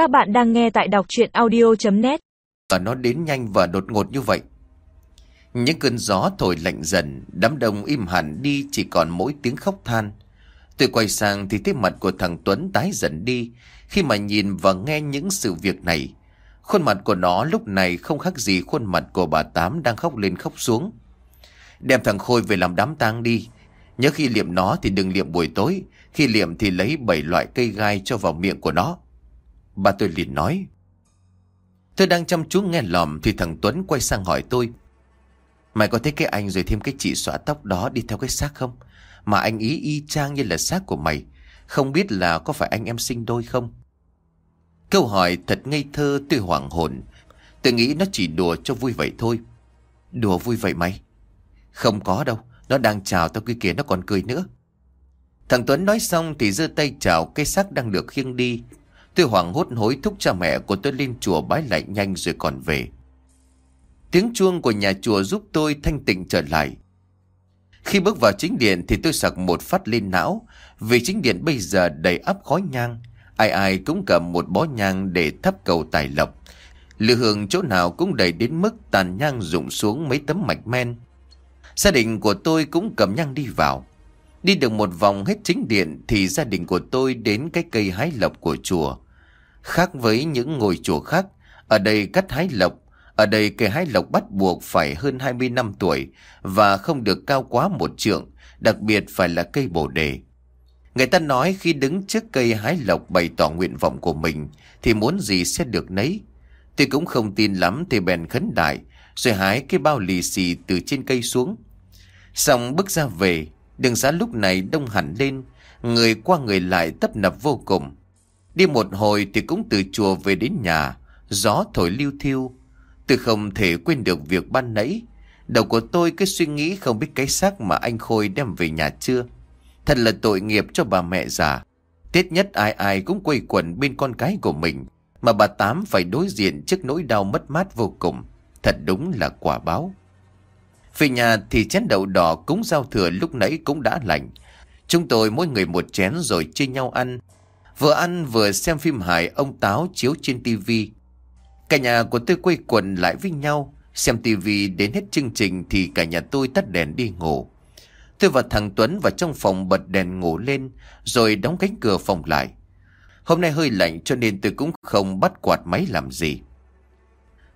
Các bạn đang nghe tại đọc chuyện audio.net Và nó đến nhanh và đột ngột như vậy. Những cơn gió thổi lạnh dần, đám đông im hẳn đi chỉ còn mỗi tiếng khóc than. Tôi quay sang thì thấy mặt của thằng Tuấn tái dần đi khi mà nhìn và nghe những sự việc này. Khuôn mặt của nó lúc này không khác gì khuôn mặt của bà Tám đang khóc lên khóc xuống. Đem thằng Khôi về làm đám tang đi. Nhớ khi liệm nó thì đừng liệm buổi tối, khi liệm thì lấy bảy loại cây gai cho vào miệng của nó. Bà tôi liền nói. Tôi đang chăm chú nghe lòm thì thằng Tuấn quay sang hỏi tôi. Mày có thấy cái anh rồi thêm cái chị xóa tóc đó đi theo cái xác không? Mà anh ý y chang như là xác của mày. Không biết là có phải anh em sinh đôi không? Câu hỏi thật ngây thơ, tôi hoảng hồn. Tôi nghĩ nó chỉ đùa cho vui vậy thôi. Đùa vui vậy mày? Không có đâu. Nó đang chào tao kia kìa nó còn cười nữa. Thằng Tuấn nói xong thì giơ tay chào cây xác đang được khiêng đi. Tôi hoảng hốt hối thúc cha mẹ của tôi lên chùa bái lại nhanh rồi còn về. Tiếng chuông của nhà chùa giúp tôi thanh tịnh trở lại. Khi bước vào chính điện thì tôi sặc một phát lên não, vì chính điện bây giờ đầy áp khói nhang. Ai ai cũng cầm một bó nhang để thắp cầu tài lộc. Lửa hương chỗ nào cũng đầy đến mức tàn nhang rụng xuống mấy tấm mạch men. Gia đình của tôi cũng cầm nhang đi vào. Đi được một vòng hết chính điện thì gia đình của tôi đến cái cây hái lộc của chùa. Khác với những ngôi chùa khác, ở đây cắt hái lộc, ở đây cây hái lộc bắt buộc phải hơn 20 năm tuổi và không được cao quá một trượng, đặc biệt phải là cây bồ đề. Người ta nói khi đứng trước cây hái lộc bày tỏ nguyện vọng của mình thì muốn gì sẽ được nấy. Tôi cũng không tin lắm thì bèn khấn đại rồi hái cái bao lì xì từ trên cây xuống. Xong bước ra về, đường xá lúc này đông hẳn lên, người qua người lại tấp nập vô cùng. Đi một hồi thì cũng từ chùa về đến nhà, gió thổi lưu thiêu. Tôi không thể quên được việc ban nãy. Đầu của tôi cứ suy nghĩ không biết cái xác mà anh Khôi đem về nhà chưa. Thật là tội nghiệp cho bà mẹ già. Tết nhất ai ai cũng quây quần bên con cái của mình, mà bà Tám phải đối diện trước nỗi đau mất mát vô cùng. Thật đúng là quả báo. Về nhà thì chén đậu đỏ cúng giao thừa lúc nãy cũng đã lạnh. Chúng tôi mỗi người một chén rồi chia nhau ăn. Vừa ăn vừa xem phim hài ông Táo chiếu trên tivi. Cả nhà của tôi quây quần lại với nhau. Xem tivi đến hết chương trình thì cả nhà tôi tắt đèn đi ngủ. Tôi và thằng Tuấn vào trong phòng bật đèn ngủ lên, rồi đóng cánh cửa phòng lại. Hôm nay hơi lạnh cho nên tôi cũng không bắt quạt máy làm gì.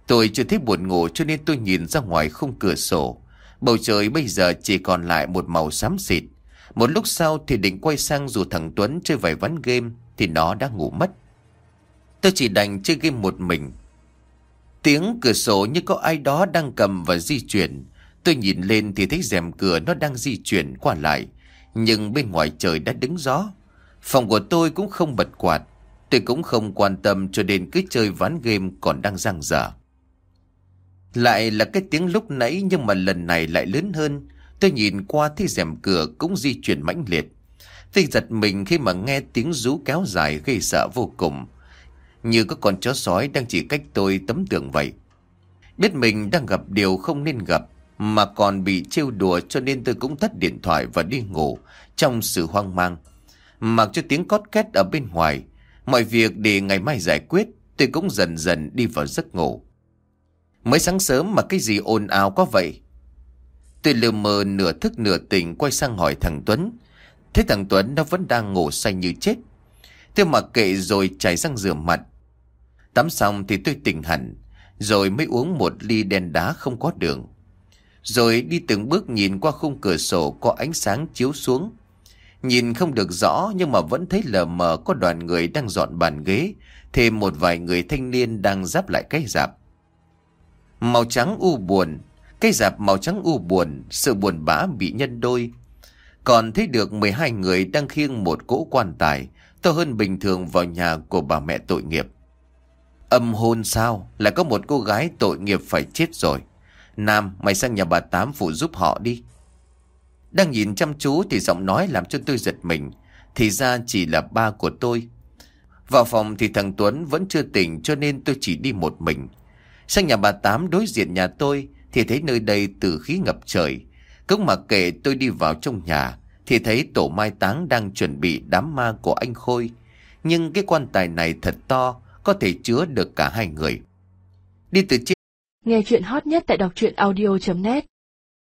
Tôi chưa thấy buồn ngủ cho nên tôi nhìn ra ngoài khung cửa sổ. Bầu trời bây giờ chỉ còn lại một màu xám xịt. Một lúc sau thì định quay sang dù thằng Tuấn chơi vài ván game thì nó đã ngủ mất. Tôi chỉ đành chơi game một mình. Tiếng cửa sổ như có ai đó đang cầm và di chuyển. Tôi nhìn lên thì thấy rèm cửa nó đang di chuyển qua lại. Nhưng bên ngoài trời đã đứng gió. Phòng của tôi cũng không bật quạt. Tôi cũng không quan tâm cho đến cứ chơi ván game còn đang giang dở. Lại là cái tiếng lúc nãy nhưng mà lần này lại lớn hơn. Tôi nhìn qua thấy rèm cửa cũng di chuyển mãnh liệt. Tôi giật mình khi mà nghe tiếng rú kéo dài gây sợ vô cùng. Như có con chó sói đang chỉ cách tôi tấm tường vậy. Biết mình đang gặp điều không nên gặp mà còn bị trêu đùa cho nên tôi cũng tắt điện thoại và đi ngủ trong sự hoang mang. Mặc cho tiếng cót két ở bên ngoài, mọi việc để ngày mai giải quyết, tôi cũng dần dần đi vào giấc ngủ. Mới sáng sớm mà cái gì ồn ào quá vậy? Tôi lờ mờ nửa thức nửa tỉnh quay sang hỏi thằng Tuấn. Thế thằng Tuấn nó vẫn đang ngủ say như chết. Tôi mặc kệ rồi chảy răng rửa mặt. Tắm xong thì tôi tỉnh hẳn. Rồi mới uống một ly đen đá không có đường. Rồi đi từng bước nhìn qua khung cửa sổ có ánh sáng chiếu xuống. Nhìn không được rõ nhưng mà vẫn thấy lờ mờ có đoàn người đang dọn bàn ghế. Thêm một vài người thanh niên đang giáp lại cái dạp. Màu trắng u buồn, cái dạp màu trắng u buồn, sự buồn bã bị nhân đôi. Còn thấy được 12 người đang khiêng một cỗ quan tài, to hơn bình thường vào nhà của bà mẹ tội nghiệp. Âm hôn sao? Lại có một cô gái tội nghiệp phải chết rồi. Nam, mày sang nhà bà Tám phụ giúp họ đi. Đang nhìn chăm chú thì giọng nói làm cho tôi giật mình. Thì ra chỉ là ba của tôi. Vào phòng thì thằng Tuấn vẫn chưa tỉnh cho nên tôi chỉ đi một mình. Sang nhà bà Tám đối diện nhà tôi thì thấy nơi đây tử khí ngập trời. Cũng mặc kệ tôi đi vào trong nhà thì thấy tổ mai táng đang chuẩn bị đám ma của anh Khôi. Nhưng cái quan tài này thật to, có thể chứa được cả hai người. Đi từ trên Nghe chuyện hot nhất tại đọc truyện audio.net